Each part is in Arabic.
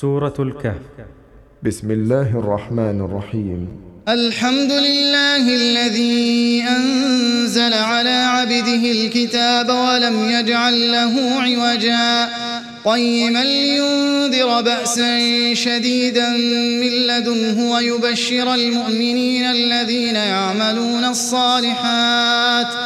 سورة الكهف. بسم الله الرحمن الرحيم. الحمد لله الذي أنزل على عبده الكتاب ولم يجعل له عوجا. قيما لينذر بأسا شديدا من لدنه ويبشر المؤمنين الذين يعملون الصالحات.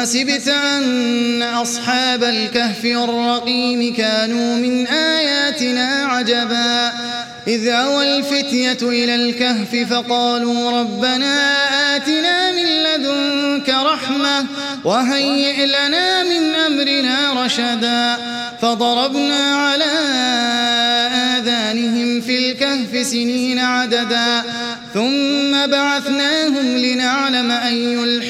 أحسبت أن أصحاب الكهف والرقيم كانوا من آياتنا عجبا. إذ أوى الفتية إلى الكهف فقالوا ربنا آتنا من لدنك رحمة وهيئ لنا من أمرنا رشدا. فضربنا على آذانهم في الكهف سنين عددا. ثم بعثناهم لنعلم أي الحق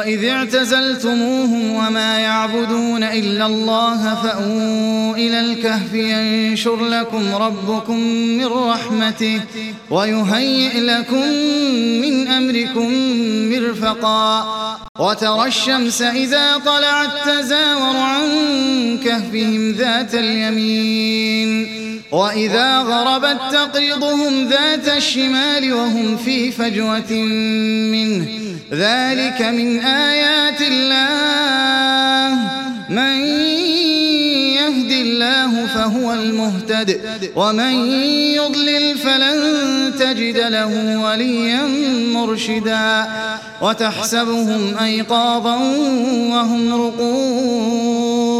وَإِذِ اعْتَزَلْتُمُوهُمْ وَمَا يَعْبُدُونَ إِلَّا اللَّهَ فَأْوُوا إِلَى الْكَهْفِ يَنشُرْ لَكُمْ رَبُّكُم مِّن رَّحْمَتِهِ وَيُهَيِّئْ لَكُم مِّنْ أَمْرِكُم مِّرْفَقًا وَتَرَى الشَّمْسَ إِذَا طَلَعَت تَّزَاوَرُ عَن كَهْفِهِمْ ذَاتَ الْيَمِينِ وَإِذَا غَرَبَتْ تَقْرِضُهُمْ ذَاتَ الشِّمَالِ وَهُمْ فِي فَجْوَةٍ مِّنْهِ ذَلِكَ مِنْ آيَاتِ اللَّهِ مَنْ يَهْدِ اللَّهُ فَهُوَ الْمُهْتَدِ وَمَنْ يُضْلِلْ فَلَنْ تَجِدَ لَهُ وَلِيًّا مُرْشِدًا وَتَحْسَبُهُمْ أَيْقَاظًا وَهُمْ رُقُودٌ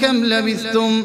كم لبثتم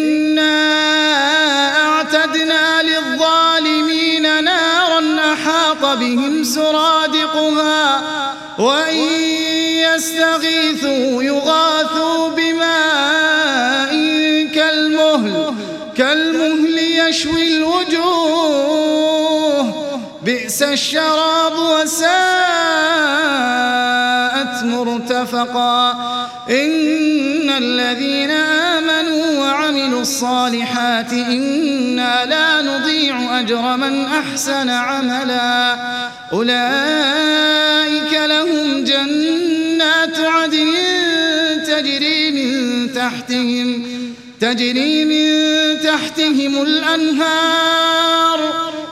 بهم سرادقها وإن يستغيثوا يغاثوا بماء كالمهل كالمهل يشوي الوجوه بئس الشراب وساءت مرتفقا. إن الذين آمنوا وعملوا الصالحات إنا لا نضيع أجر من أحسن عملا. أولئك لهم جنات عدن تجري من تحتهم تجري من تحتهم الأنهار.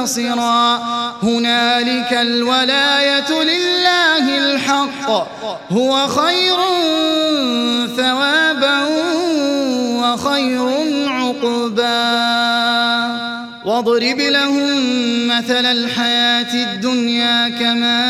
منتصرا هنالك الولاية لله الحق. هو خير ثوابا وخير عقبا. واضرب لهم مثل الحياة الدنيا كمان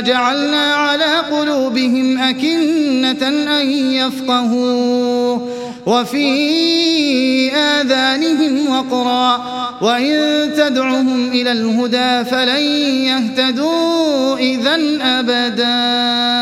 جعلنا على قلوبهم أكنة أن يفقهوا وفي آذانهم وقرا وإن تدعهم إلى الهدى فلن يهتدوا إذا أبداً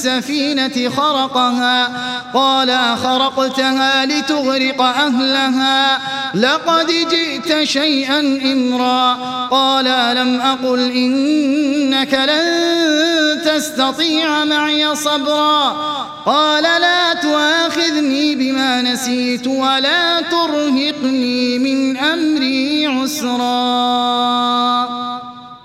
السفينة خرقها. قال خرقتها لتغرق أهلها. لقد جئت شيئا إمرا. قال لم أقل إنك لن تستطيع معي صبرا. قال لا تؤاخذني بما نسيت ولا ترهقني من أمري عسرا.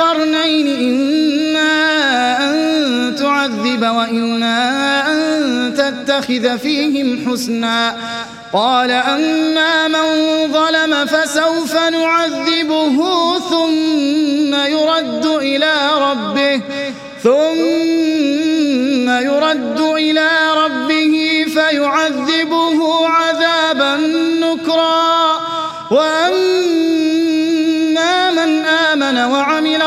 القرنين إما أن تعذب وإما أن تتخذ فيهم حسنا. قال أما من ظلم فسوف نعذبه ثم يرد إلى ربه ثم يرد إلى ربه فيعذب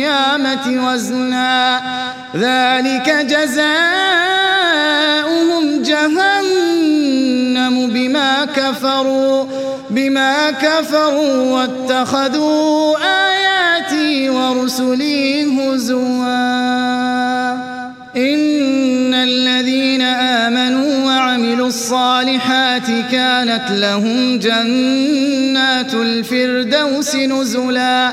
القيامة وزنا. ذلك جزاؤهم جهنم بما كفروا بما كفروا واتخذوا آياتي ورسلي هزوا. إن الذين آمنوا وعملوا الصالحات كانت لهم جنات الفردوس نزلاً.